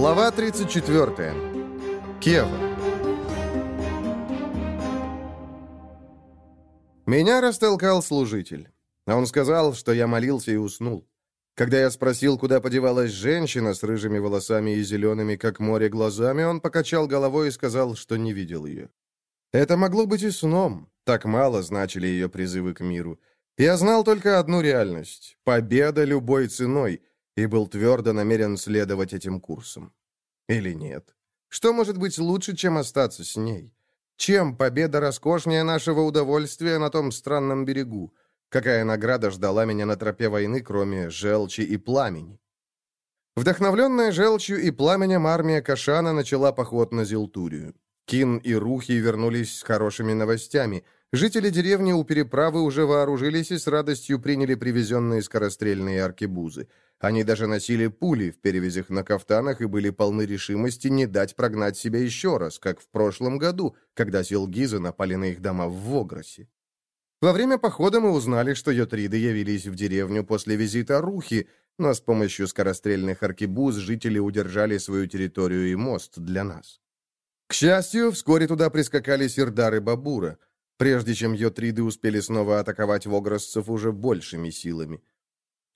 Глава 34. Кева. Меня растолкал служитель. Он сказал, что я молился и уснул. Когда я спросил, куда подевалась женщина с рыжими волосами и зелеными, как море, глазами, он покачал головой и сказал, что не видел ее. Это могло быть и сном. Так мало значили ее призывы к миру. Я знал только одну реальность — победа любой ценой, и был твердо намерен следовать этим курсам. Или нет? Что может быть лучше, чем остаться с ней? Чем победа роскошнее нашего удовольствия на том странном берегу? Какая награда ждала меня на тропе войны, кроме желчи и пламени? Вдохновленная желчью и пламенем армия Кашана начала поход на Зилтурию. Кин и Рухи вернулись с хорошими новостями. Жители деревни у переправы уже вооружились и с радостью приняли привезенные скорострельные аркебузы. Они даже носили пули в перевязях на кафтанах и были полны решимости не дать прогнать себя еще раз, как в прошлом году, когда силгизы напали на их дома в Вогросе. Во время похода мы узнали, что йотриды явились в деревню после визита Рухи, но с помощью скорострельных аркебуз жители удержали свою территорию и мост для нас. К счастью, вскоре туда прискакали сердары Бабура, прежде чем йотриды успели снова атаковать вогросцев уже большими силами.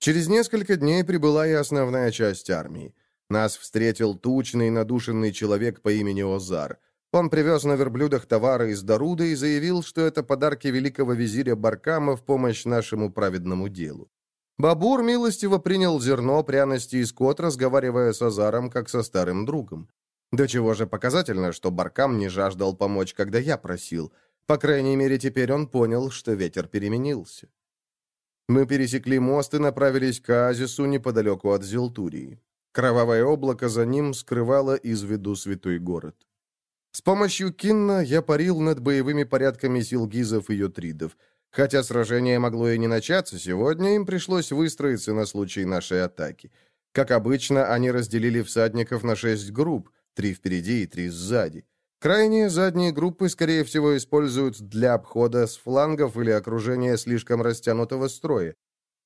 Через несколько дней прибыла и основная часть армии. Нас встретил тучный, надушенный человек по имени Озар. Он привез на верблюдах товары из Даруда и заявил, что это подарки великого визиря Баркама в помощь нашему праведному делу. Бабур милостиво принял зерно, пряности и скот, разговаривая с Азаром, как со старым другом. До чего же показательно, что Баркам не жаждал помочь, когда я просил. По крайней мере, теперь он понял, что ветер переменился. Мы пересекли мост и направились к оазису неподалеку от Зелтурии. Кровавое облако за ним скрывало из виду святой город. С помощью Кинна я парил над боевыми порядками сил гизов и йотридов. Хотя сражение могло и не начаться сегодня, им пришлось выстроиться на случай нашей атаки. Как обычно, они разделили всадников на шесть групп, три впереди и три сзади. Крайние задние группы, скорее всего, используют для обхода с флангов или окружения слишком растянутого строя.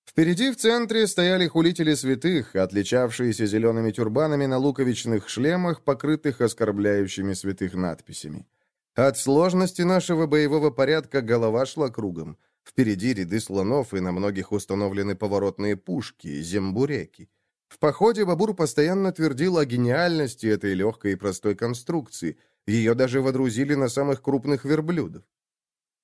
Впереди в центре стояли хулители святых, отличавшиеся зелеными тюрбанами на луковичных шлемах, покрытых оскорбляющими святых надписями. От сложности нашего боевого порядка голова шла кругом. Впереди ряды слонов, и на многих установлены поворотные пушки, зембуреки. В походе Бабур постоянно твердил о гениальности этой легкой и простой конструкции. Ее даже водрузили на самых крупных верблюдов.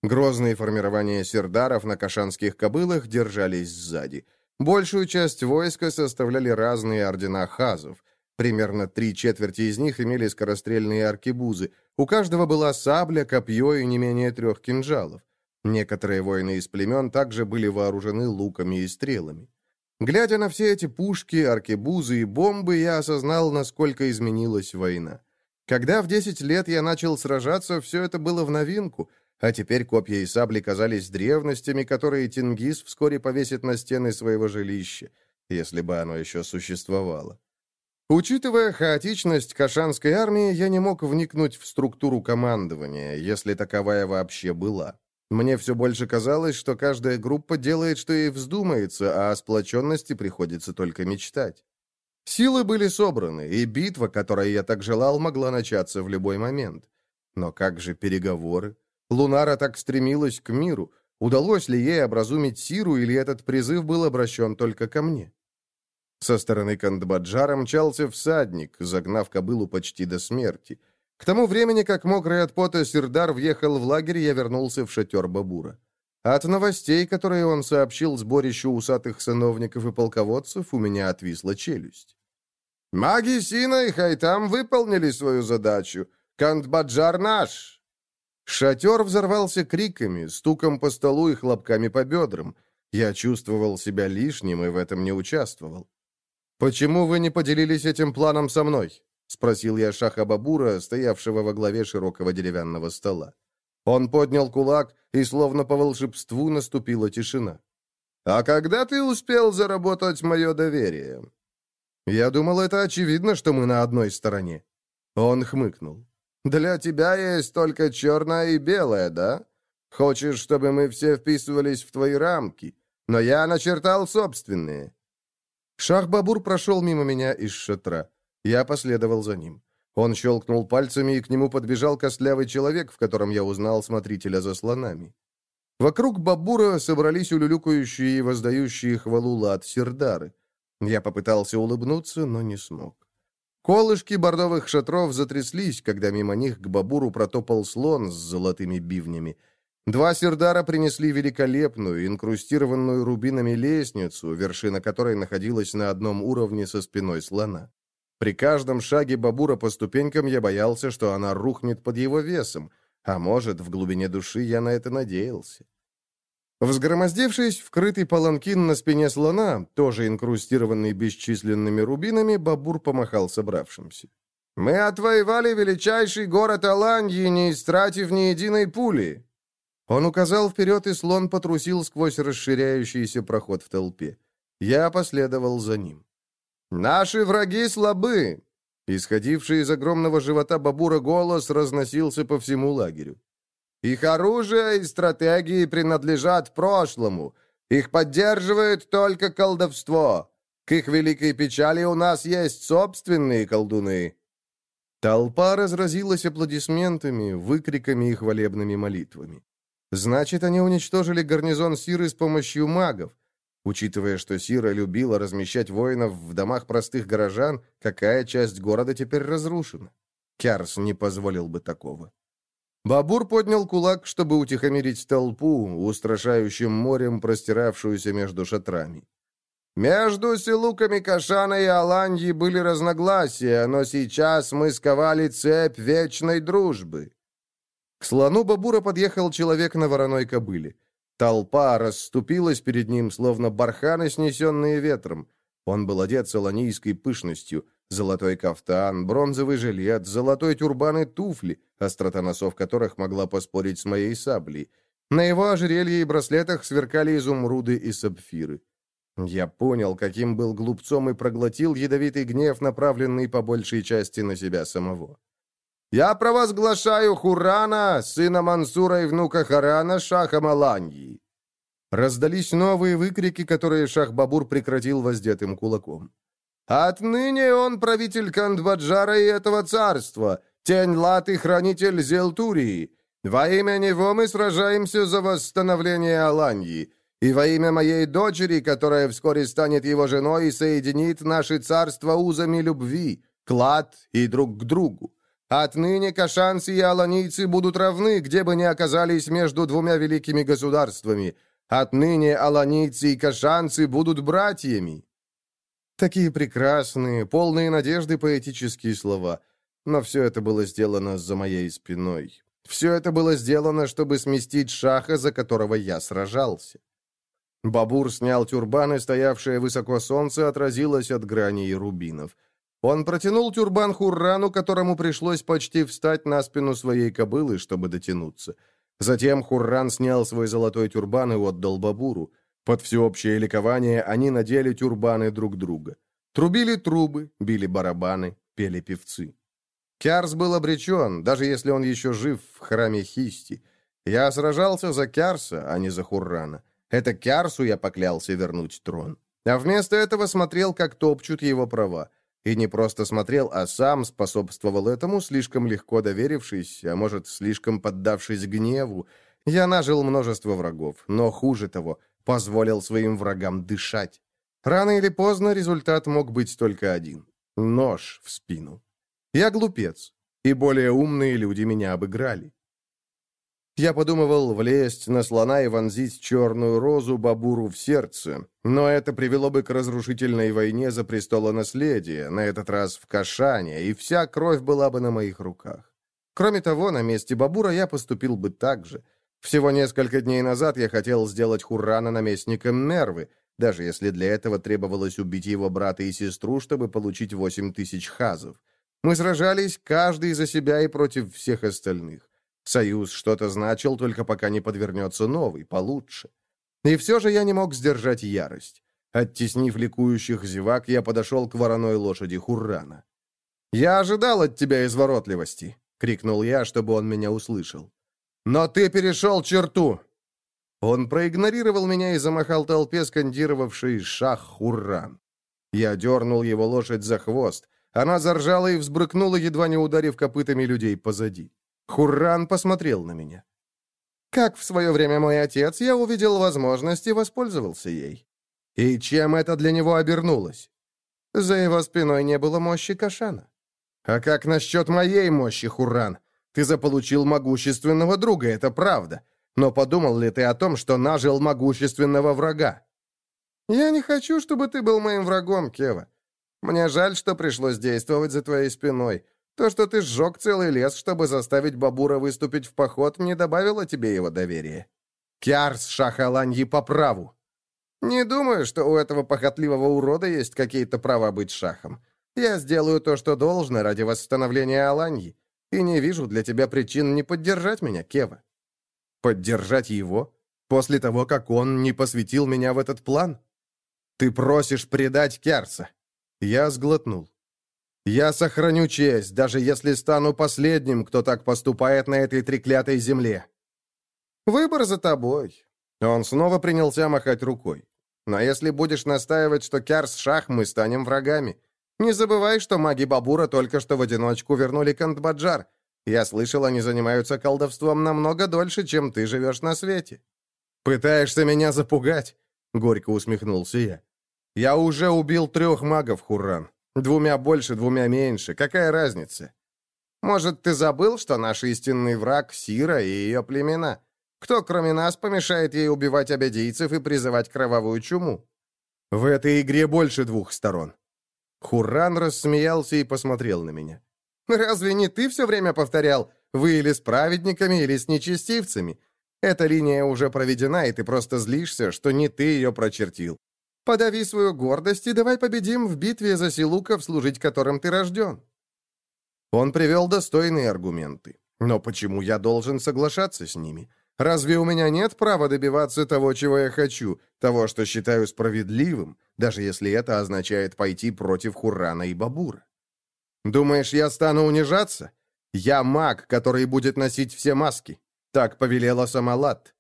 Грозные формирования сердаров на кашанских кобылах держались сзади. Большую часть войска составляли разные ордена хазов. Примерно три четверти из них имели скорострельные аркебузы. У каждого была сабля, копье и не менее трех кинжалов. Некоторые воины из племен также были вооружены луками и стрелами. Глядя на все эти пушки, аркебузы и бомбы, я осознал, насколько изменилась война. Когда в 10 лет я начал сражаться, все это было в новинку — а теперь копья и сабли казались древностями, которые Тенгиз вскоре повесит на стены своего жилища, если бы оно еще существовало. Учитывая хаотичность Кашанской армии, я не мог вникнуть в структуру командования, если таковая вообще была. Мне все больше казалось, что каждая группа делает, что ей вздумается, а о сплоченности приходится только мечтать. Силы были собраны, и битва, которой я так желал, могла начаться в любой момент. Но как же переговоры? Лунара так стремилась к миру. Удалось ли ей образумить Сиру, или этот призыв был обращен только ко мне? Со стороны Кандбаджара мчался всадник, загнав кобылу почти до смерти. К тому времени, как мокрый от пота Сирдар въехал в лагерь, я вернулся в шатер Бабура. От новостей, которые он сообщил сборищу усатых сановников и полководцев, у меня отвисла челюсть. «Маги Сина и Хайтам выполнили свою задачу. Кандбаджар наш!» Шатер взорвался криками, стуком по столу и хлопками по бедрам. Я чувствовал себя лишним и в этом не участвовал. «Почему вы не поделились этим планом со мной?» — спросил я Шаха Бабура, стоявшего во главе широкого деревянного стола. Он поднял кулак, и словно по волшебству наступила тишина. «А когда ты успел заработать мое доверие?» «Я думал, это очевидно, что мы на одной стороне». Он хмыкнул. Для тебя есть только черное и белое, да? Хочешь, чтобы мы все вписывались в твои рамки? Но я начертал собственные». Шах-Бабур прошел мимо меня из шатра. Я последовал за ним. Он щелкнул пальцами, и к нему подбежал костлявый человек, в котором я узнал смотрителя за слонами. Вокруг Бабура собрались улюлюкающие и воздающие хвалу лад сердары. Я попытался улыбнуться, но не смог. Колышки бордовых шатров затряслись, когда мимо них к Бабуру протопал слон с золотыми бивнями. Два сердара принесли великолепную, инкрустированную рубинами лестницу, вершина которой находилась на одном уровне со спиной слона. При каждом шаге Бабура по ступенькам я боялся, что она рухнет под его весом, а может, в глубине души я на это надеялся. Взгромоздившись в крытый паланкин на спине слона, тоже инкрустированный бесчисленными рубинами, Бабур помахал собравшимся. «Мы отвоевали величайший город Аланьи, не истратив ни единой пули!» Он указал вперед, и слон потрусил сквозь расширяющийся проход в толпе. Я последовал за ним. «Наши враги слабы!» Исходивший из огромного живота Бабура голос разносился по всему лагерю. Их оружие и стратегии принадлежат прошлому. Их поддерживает только колдовство. К их великой печали у нас есть собственные колдуны». Толпа разразилась аплодисментами, выкриками и хвалебными молитвами. Значит, они уничтожили гарнизон Сиры с помощью магов. Учитывая, что Сира любила размещать воинов в домах простых горожан, какая часть города теперь разрушена? Кярс не позволил бы такого. Бабур поднял кулак, чтобы утихомирить толпу, устрашающим морем, простиравшуюся между шатрами. «Между селуками Кашана и Аланьи были разногласия, но сейчас мы сковали цепь вечной дружбы». К слону Бабура подъехал человек на вороной кобыле. Толпа расступилась перед ним, словно барханы, снесенные ветром. Он был одет солонийской пышностью, Золотой кафтан, бронзовый жилет, золотой тюрбан и туфли, острота носов которых могла поспорить с моей саблей. На его ожерелье и браслетах сверкали изумруды и сапфиры. Я понял, каким был глупцом и проглотил ядовитый гнев, направленный по большей части на себя самого. «Я провозглашаю Хурана, сына Мансура и внука Харана, шаха Маланьи!» Раздались новые выкрики, которые Шах-Бабур прекратил воздетым кулаком. Отныне он правитель Кандбаджара и этого царства, тень лат и хранитель Зелтурии. Во имя него мы сражаемся за восстановление Аланьи, и во имя моей дочери, которая вскоре станет его женой и соединит наши царства узами любви, клад и друг к другу. Отныне кашанцы и аланийцы будут равны, где бы ни оказались между двумя великими государствами. Отныне аланийцы и кашанцы будут братьями. Такие прекрасные, полные надежды поэтические слова. Но все это было сделано за моей спиной. Все это было сделано, чтобы сместить шаха, за которого я сражался. Бабур снял тюрбан, и стоявшее высоко солнце отразилось от граней рубинов. Он протянул тюрбан Хуррану, которому пришлось почти встать на спину своей кобылы, чтобы дотянуться. Затем Хурран снял свой золотой тюрбан и отдал Бабуру. Под всеобщее ликование они надели тюрбаны друг друга. Трубили трубы, били барабаны, пели певцы. Кярс был обречен, даже если он еще жив в храме Хисти. Я сражался за Кярса, а не за Хуррана. Это Кярсу я поклялся вернуть трон. А вместо этого смотрел, как топчут его права. И не просто смотрел, а сам способствовал этому, слишком легко доверившись, а может, слишком поддавшись гневу. Я нажил множество врагов, но хуже того, позволил своим врагам дышать. Рано или поздно результат мог быть только один — нож в спину. Я глупец, и более умные люди меня обыграли. Я подумывал влезть на слона и вонзить черную розу Бабуру в сердце, но это привело бы к разрушительной войне за престолонаследие, на этот раз в Кашане, и вся кровь была бы на моих руках. Кроме того, на месте Бабура я поступил бы так же — всего несколько дней назад я хотел сделать Хуррана наместником Мервы, даже если для этого требовалось убить его брата и сестру, чтобы получить восемь тысяч хазов. Мы сражались, каждый за себя и против всех остальных. Союз что-то значил, только пока не подвернется новый, получше. И все же я не мог сдержать ярость. Оттеснив ликующих зевак, я подошел к вороной лошади Хуррана. «Я ожидал от тебя изворотливости!» — крикнул я, чтобы он меня услышал. «Но ты перешел черту!» Он проигнорировал меня и замахал толпе, скандировавшей «Шах Хурран!». Я дернул его лошадь за хвост, Она заржала и взбрыкнула, едва не ударив копытами людей позади. Хурран посмотрел на меня. Как в свое время мой отец, я увидел возможность и воспользовался ей. И чем это для него обернулось? За его спиной не было мощи Кашана. А как насчет моей мощи, Хурран? Ты заполучил могущественного друга, это правда. Но подумал ли ты о том, что нажил могущественного врага? Я не хочу, чтобы ты был моим врагом, Кева. Мне жаль, что пришлось действовать за твоей спиной. То, что ты сжег целый лес, чтобы заставить Бабура выступить в поход, не добавило тебе его доверия. Кярс Шахаланьи по праву. Не думаю, что у этого похотливого урода есть какие-то права быть шахом. Я сделаю то, что должно ради восстановления Аланьи, и не вижу для тебя причин не поддержать меня, Кева. Поддержать его? После того, как он не посвятил меня в этот план? Ты просишь предать Керса. Я сглотнул. Я сохраню честь, даже если стану последним, кто так поступает на этой треклятой земле. Выбор за тобой. Он снова принялся махать рукой. Но если будешь настаивать, что Керс шах, мы станем врагами. Не забывай, что маги Бабура только что в одиночку вернули Кантбаджар, я слышал, они занимаются колдовством намного дольше, чем ты живешь на свете». «Пытаешься меня запугать?» — горько усмехнулся я. «Я уже убил трех магов, Хурран. Двумя больше, двумя меньше. Какая разница?» «Может, ты забыл, что наш истинный враг — Сира и ее племена? Кто, кроме нас, помешает ей убивать обедийцев и призывать кровавую чуму?» «В этой игре больше двух сторон». Хурран рассмеялся и посмотрел на меня. Разве не ты все время повторял «вы или с праведниками, или с нечестивцами»? Эта линия уже проведена, и ты просто злишься, что не ты ее прочертил. Подави свою гордость и давай победим в битве за силуков, служить которым ты рожден». Он привел достойные аргументы. Но почему я должен соглашаться с ними? Разве у меня нет права добиваться того, чего я хочу, того, что считаю справедливым, даже если это означает пойти против Хуррана и Бабура? Думаешь, я стану унижаться? Я маг, который будет носить все маски. Так повелела Самалат.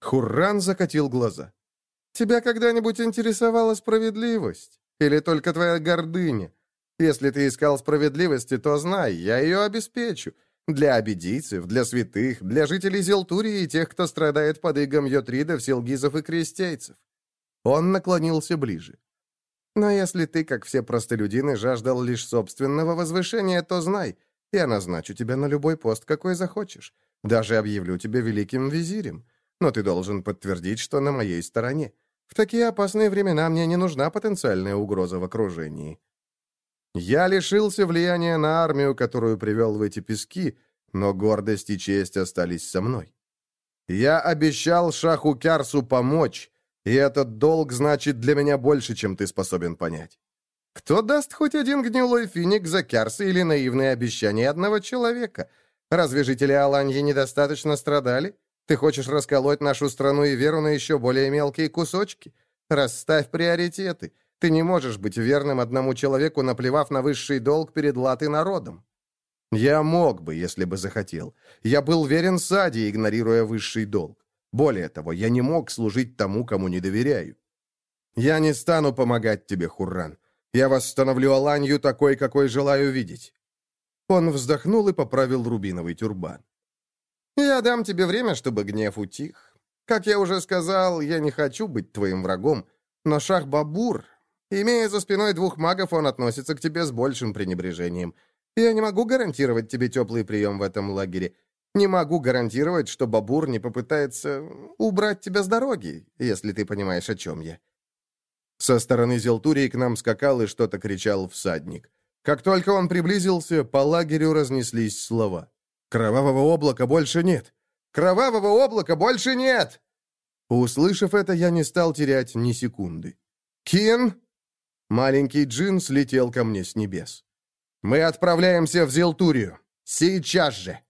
Хурран закатил глаза. Тебя когда-нибудь интересовала справедливость? Или только твоя гордыня? Если ты искал справедливости, то знай, я ее обеспечу. Для обидийцев, для святых, для жителей Зелтурии и тех, кто страдает под игом йотридов, селгизов и крестейцев. Он наклонился ближе. Но если ты, как все простолюдины, жаждал лишь собственного возвышения, то знай, я назначу тебя на любой пост, какой захочешь. Даже объявлю тебя великим визирем. Но ты должен подтвердить, что на моей стороне. В такие опасные времена мне не нужна потенциальная угроза в окружении. Я лишился влияния на армию, которую привел в эти пески, но гордость и честь остались со мной. Я обещал Шаху Кярсу помочь, и этот долг значит для меня больше, чем ты способен понять. Кто даст хоть один гнилой финик за Кярсы или наивные обещания одного человека? Разве жители Аланьи недостаточно страдали? Ты хочешь расколоть нашу страну и веру на еще более мелкие кусочки? Расставь приоритеты. Ты не можешь быть верным одному человеку, наплевав на высший долг перед латы народом. Я мог бы, если бы захотел. Я был верен Саде, игнорируя высший долг. Более того, я не мог служить тому, кому не доверяю. Я не стану помогать тебе, Хурран. Я восстановлю Аланью такой, какой желаю видеть». Он вздохнул и поправил рубиновый тюрбан. «Я дам тебе время, чтобы гнев утих. Как я уже сказал, я не хочу быть твоим врагом, но Шах-Бабур, имея за спиной двух магов, он относится к тебе с большим пренебрежением. Я не могу гарантировать тебе теплый прием в этом лагере, не могу гарантировать, что Бабур не попытается убрать тебя с дороги, если ты понимаешь, о чем я». Со стороны Зелтурии к нам скакал и что-то кричал всадник. Как только он приблизился, по лагерю разнеслись слова. «Кровавого облака больше нет! Кровавого облака больше нет!» Услышав это, я не стал терять ни секунды. «Кин!» Маленький джин слетел ко мне с небес. «Мы отправляемся в Зелтурию. Сейчас же!»